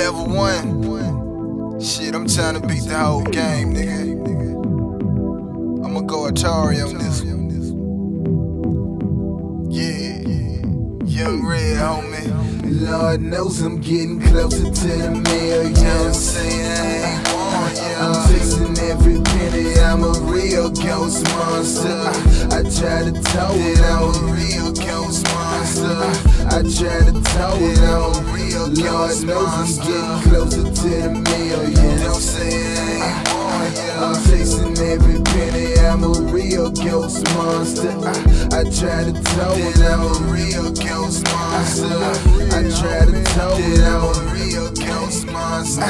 level one. Shit, I'm trying to beat the whole game, nigga. I'ma go Atari on this one. Yeah, young red homie. Lord knows I'm getting closer to the million. You know what I'm saying? I ain't want I'm ya. chasing every penny. I'm a real ghost monster. I try to it That I'm a real ghost monster. I try to tow it That I'm a on. real Lord knows I'm getting uh. closer to the You know million. what I'm saying? Ah, oh, I ain't I'm chasing every penny. I'm a real ghost monster. I, I try to tow it I'm a real ghost ah, monster. I try to tow it I'm a real ghost monster.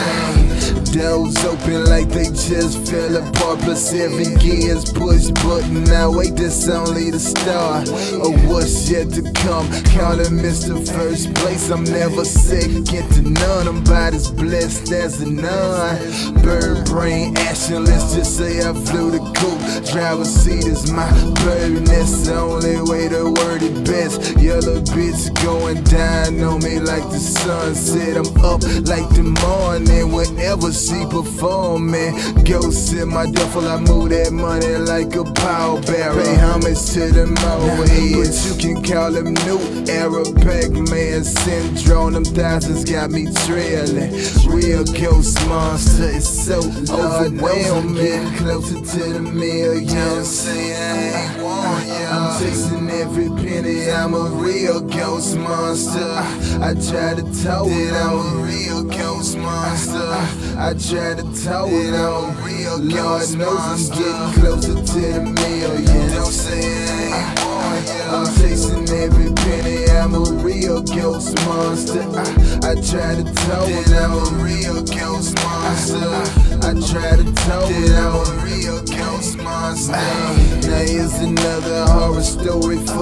Doors open like they just fell apart. Plus every gear's push button. Now wait, this only the start of what's yet to come. Calling Mr. First Place. I'm never second to none. I'm about as blessed as a nun. Bird brain action. Let's just say I flew the coop. Driver's seat is my burden. That's the only way to word it best. Yellow bitch going down on me like the sunset. I'm up like the morning whenever she performing. Ghosts in my duffel, I move that money like a power barrel. Pay homage to the moheads, but you can call them new era Pac-Man syndrome. Them thousands got me trailing. Real ghost monster, it's so overwhelming. Closer to the million. I'm chasing every penny, I'm a real ghost monster. I try to tell That I'm a real ghost monster. I try to tow it on. real Lord knows I'm getting closer to the You know what I'm million. saying? yeah. I'm chasing every penny, I'm a real ghost monster. I, I try to tow it I'm a real ghost monster. I try to tow it I'm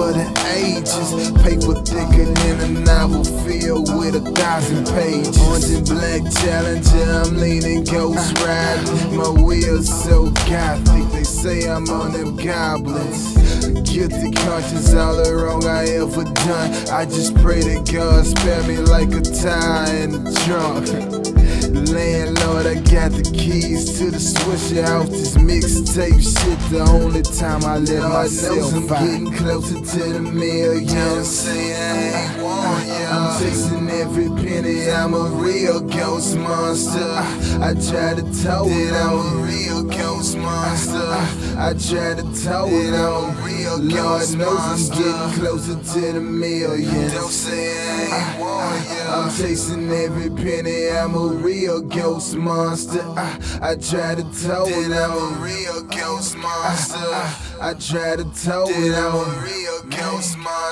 for the ages. Paper thicker than a novel filled with a thousand pages. Orange and black challenger, I'm leaning ghost riding. My wheels so gothic, they say I'm on them goblins. Guilty conscience, all the wrong I ever done. I just pray that God spare me like a tie in the trunk. Landlord, I got the keys to the Swishahouse. This mixtape shit, the only time I let myself I'm getting closer to the You know what I'm saying? Chasing every penny, I'm a real ghost monster. I try to tow it That I'm a real ghost monster. I try to tow it That I'm a real Lord ghost knows I'm getting closer to the You know what I'm millions. saying? I ain't want I'm chasing every penny, I'm a real ghost monster. I, try to tow it That I'm a real ghost monster. I try to it That I'm a real ghost monster.